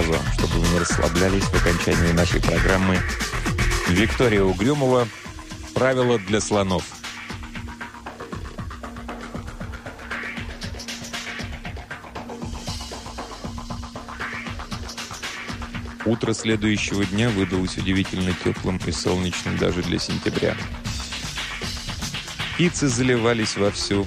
вам, чтобы вы не расслаблялись в окончании нашей программы. Виктория Угрюмова «Правила для слонов». Утро следующего дня выдалось удивительно теплым и солнечным даже для сентября. Птицы заливались вовсю.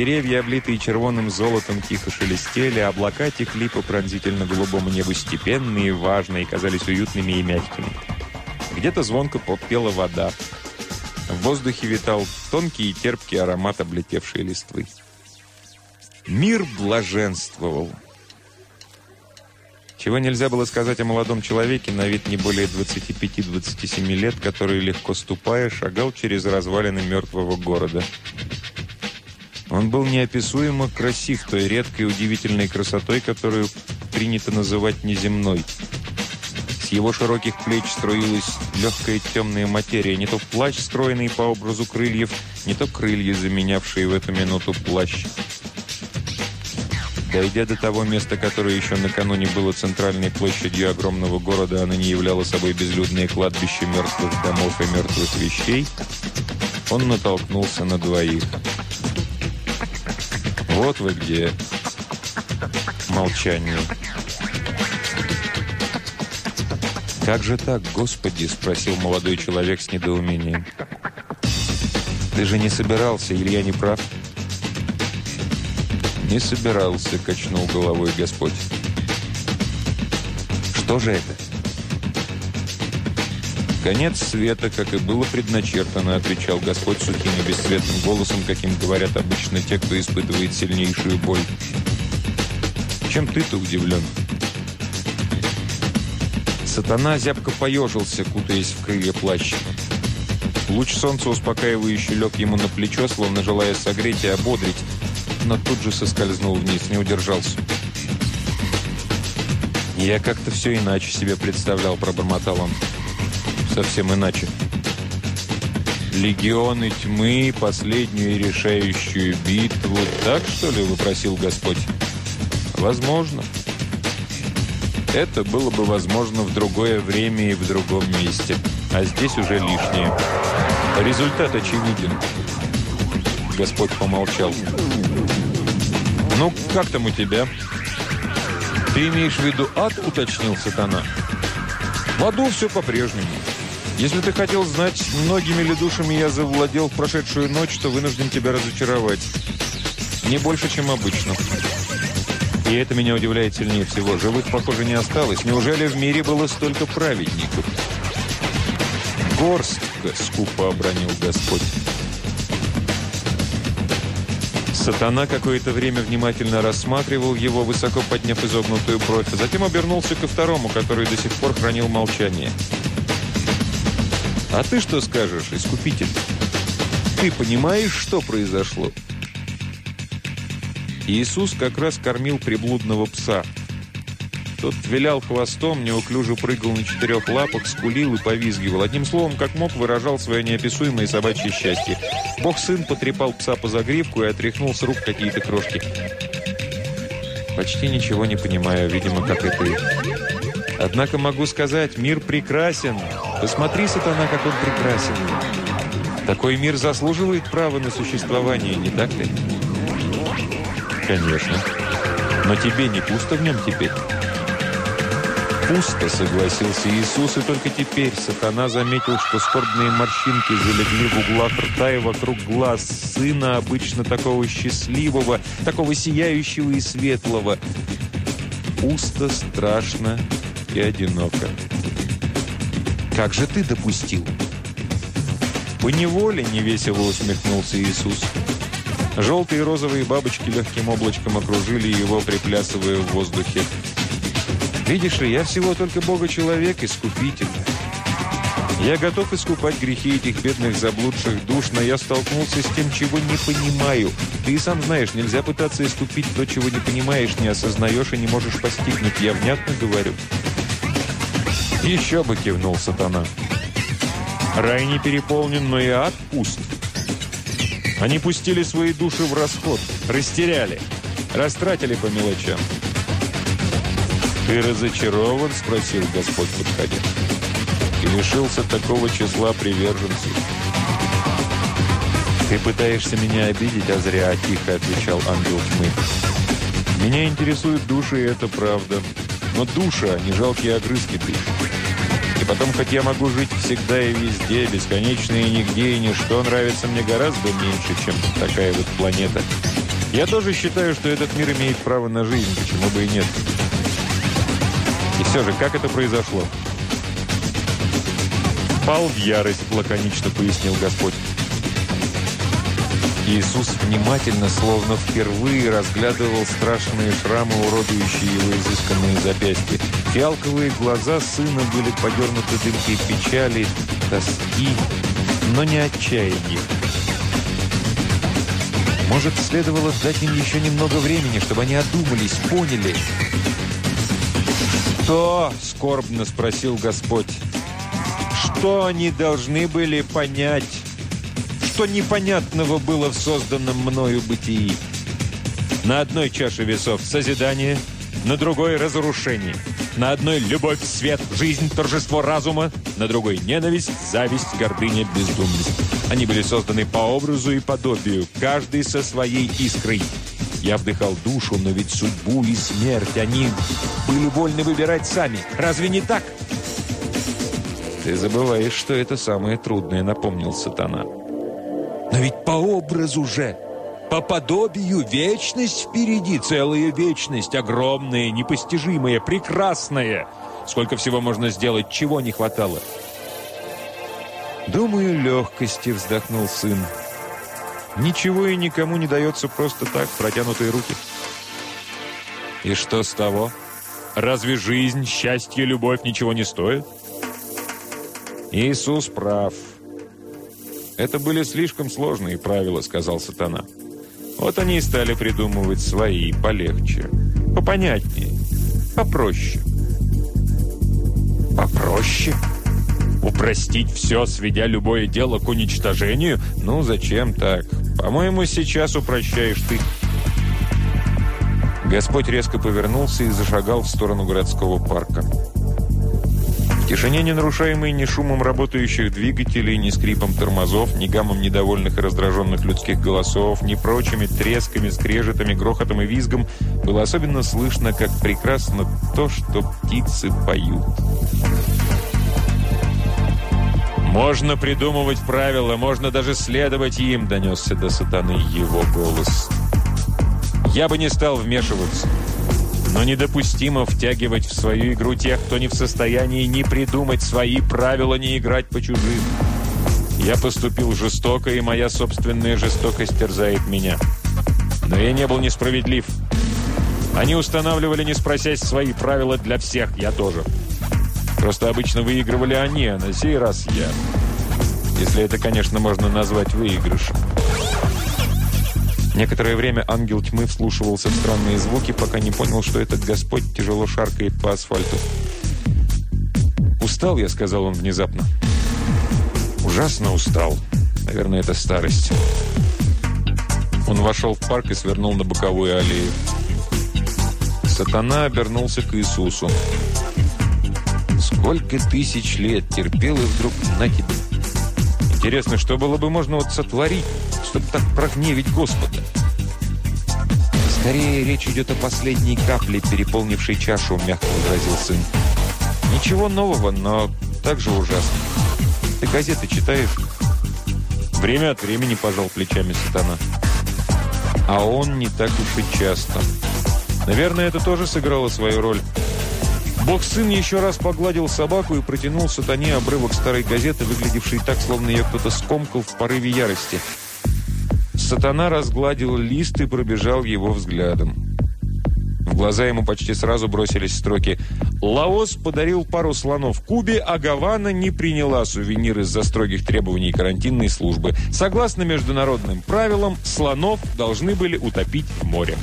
Деревья, облитые червоным золотом, тихо шелестели, облака текли по пронзительно-голубому небу степенные, важные, казались уютными и мягкими. Где-то звонко попела вода. В воздухе витал тонкий и терпкий аромат облетевшей листвы. Мир блаженствовал. Чего нельзя было сказать о молодом человеке, на вид не более 25-27 лет, который, легко ступая, шагал через развалины мертвого города. Он был неописуемо красив той редкой удивительной красотой, которую принято называть неземной. С его широких плеч струилась легкая темная материя, не то плащ, стройный по образу крыльев, не то крылья, заменявшие в эту минуту плащ. Дойдя до того места, которое еще накануне было центральной площадью огромного города, оно не являло собой безлюдное кладбище мертвых домов и мертвых вещей, он натолкнулся на двоих. «Вот вы где!» Молчание. «Как же так, Господи?» – спросил молодой человек с недоумением. «Ты же не собирался, или я не прав?» «Не собирался», — качнул головой Господь. «Что же это?» «Конец света, как и было предначертано», — отвечал Господь сухим и бесцветным голосом, каким говорят обычно те, кто испытывает сильнейшую боль. «Чем ты-то удивлен?» Сатана зябко поежился, кутаясь в крылья плаща. Луч солнца успокаивающе лег ему на плечо, словно желая согреть и ободрить но тут же соскользнул вниз, не удержался. «Я как-то все иначе себе представлял», — пробормотал он. «Совсем иначе». «Легионы тьмы, последнюю решающую битву. Так, что ли?» — выпросил Господь. «Возможно. Это было бы возможно в другое время и в другом месте. А здесь уже лишнее. Результат очевиден». Господь помолчал. «Ну, как там у тебя?» «Ты имеешь в виду ад?» – уточнил сатана. «В аду все по-прежнему. Если ты хотел знать, многими ли душами я завладел в прошедшую ночь, то вынужден тебя разочаровать. Не больше, чем обычно. И это меня удивляет сильнее всего. Живых, похоже, не осталось. Неужели в мире было столько праведников?» «Горстка!» – скупо обронил Господь. Сатана какое-то время внимательно рассматривал его, высоко подняв изогнутую бровь, а затем обернулся ко второму, который до сих пор хранил молчание. «А ты что скажешь, искупитель? Ты понимаешь, что произошло?» Иисус как раз кормил приблудного пса – тот вилял хвостом, неуклюже прыгал на четырех лапах, скулил и повизгивал. Одним словом, как мог, выражал свое неописуемое собачье счастье. Бог-сын потрепал пса по загривку и отряхнул с рук какие-то крошки. Почти ничего не понимаю, видимо, как и ты. Однако могу сказать, мир прекрасен. Посмотри, сатана, как он прекрасен. Такой мир заслуживает права на существование, не так ли? Конечно. Но тебе не пусто в нем теперь? пусто, согласился Иисус, и только теперь сатана заметил, что скорбные морщинки залегли в углах рта и вокруг глаз сына, обычно такого счастливого, такого сияющего и светлого. Пусто, страшно и одиноко. «Как же ты допустил?» «По неволе», — невесело усмехнулся Иисус. Желтые и розовые бабочки легким облачком окружили его, приплясывая в воздухе. Видишь ли, я всего только Бога-человек, искупитель. Я готов искупать грехи этих бедных заблудших душ, но я столкнулся с тем, чего не понимаю. Ты и сам знаешь, нельзя пытаться искупить то, чего не понимаешь, не осознаешь и не можешь постигнуть. Я внятно говорю. Еще бы кивнул сатана. Рай не переполнен, но и ад пуст. Они пустили свои души в расход, растеряли, растратили по мелочам. «Ты разочарован?» – спросил Господь, подходя. «И лишился такого числа приверженцев». «Ты пытаешься меня обидеть, а зря», – тихо отвечал ангел тьмы. «Меня интересуют души, и это правда. Но душа, а не жалкие огрызки душ. И потом, хоть я могу жить всегда и везде, бесконечно и нигде, и ничто нравится мне гораздо меньше, чем такая вот планета. Я тоже считаю, что этот мир имеет право на жизнь, почему бы и нет. И все же, как это произошло?» «Пал в ярость», – лаконично пояснил Господь. Иисус внимательно, словно впервые, разглядывал страшные шрамы, уродующие его изысканные запястья. Фиалковые глаза сына были подернуты дымкой печали, тоски, но не отчаяния. Может, следовало дать им еще немного времени, чтобы они одумались, поняли. «Что?» — скорбно спросил Господь. «Что они должны были понять?» Что непонятного было в созданном мною бытии. На одной чаше весов созидание, на другой разрушение. На одной любовь, свет, жизнь, торжество разума, на другой ненависть, зависть, гордыня, бездумность. Они были созданы по образу и подобию, каждый со своей искрой. Я вдыхал душу, но ведь судьбу и смерть они были вольны выбирать сами. Разве не так? Ты забываешь, что это самое трудное, напомнил сатана. Ведь по образу же, по подобию вечность впереди, целая вечность, огромная, непостижимая, прекрасная. Сколько всего можно сделать, чего не хватало. «Думаю, легкости», — вздохнул сын. «Ничего и никому не дается просто так, протянутые руки». «И что с того? Разве жизнь, счастье, любовь ничего не стоят?» «Иисус прав». «Это были слишком сложные правила», — сказал сатана. Вот они и стали придумывать свои, полегче, попонятнее, попроще. Попроще? Упростить все, сведя любое дело к уничтожению? Ну, зачем так? По-моему, сейчас упрощаешь ты. Господь резко повернулся и зашагал в сторону городского парка тишине, не нарушаемой ни шумом работающих двигателей, ни скрипом тормозов, ни гамом недовольных и раздраженных людских голосов, ни прочими тресками, скрежетами, грохотом и визгом, было особенно слышно, как прекрасно то, что птицы поют. «Можно придумывать правила, можно даже следовать им», — донесся до сатаны его голос. «Я бы не стал вмешиваться». Но недопустимо втягивать в свою игру тех, кто не в состоянии ни придумать свои правила, ни играть по чужим. Я поступил жестоко, и моя собственная жестокость терзает меня. Но я не был несправедлив. Они устанавливали, не спросясь, свои правила для всех, я тоже. Просто обычно выигрывали они, а на сей раз я. Если это, конечно, можно назвать выигрышем. Некоторое время ангел тьмы вслушивался в странные звуки, пока не понял, что этот Господь тяжело шаркает по асфальту. «Устал я», — сказал он внезапно. «Ужасно устал. Наверное, это старость». Он вошел в парк и свернул на боковую аллею. Сатана обернулся к Иисусу. «Сколько тысяч лет терпел и вдруг на тебе? Интересно, что было бы можно вот сотворить, чтобы так прогневить Господа?» «Скорее речь идет о последней капле, переполнившей чашу», — мягко возразил сын. «Ничего нового, но так же ужасно. Ты газеты читаешь?» Время от времени пожал плечами сатана. А он не так уж и часто. Наверное, это тоже сыграло свою роль. Бог-сын еще раз погладил собаку и протянул сатане обрывок старой газеты, выглядевшей так, словно ее кто-то скомкал в порыве ярости. Сатана разгладил лист и пробежал его взглядом. В глаза ему почти сразу бросились строки «Лаос подарил пару слонов Кубе, а Гавана не приняла сувенир из-за строгих требований карантинной службы. Согласно международным правилам, слонов должны были утопить в море».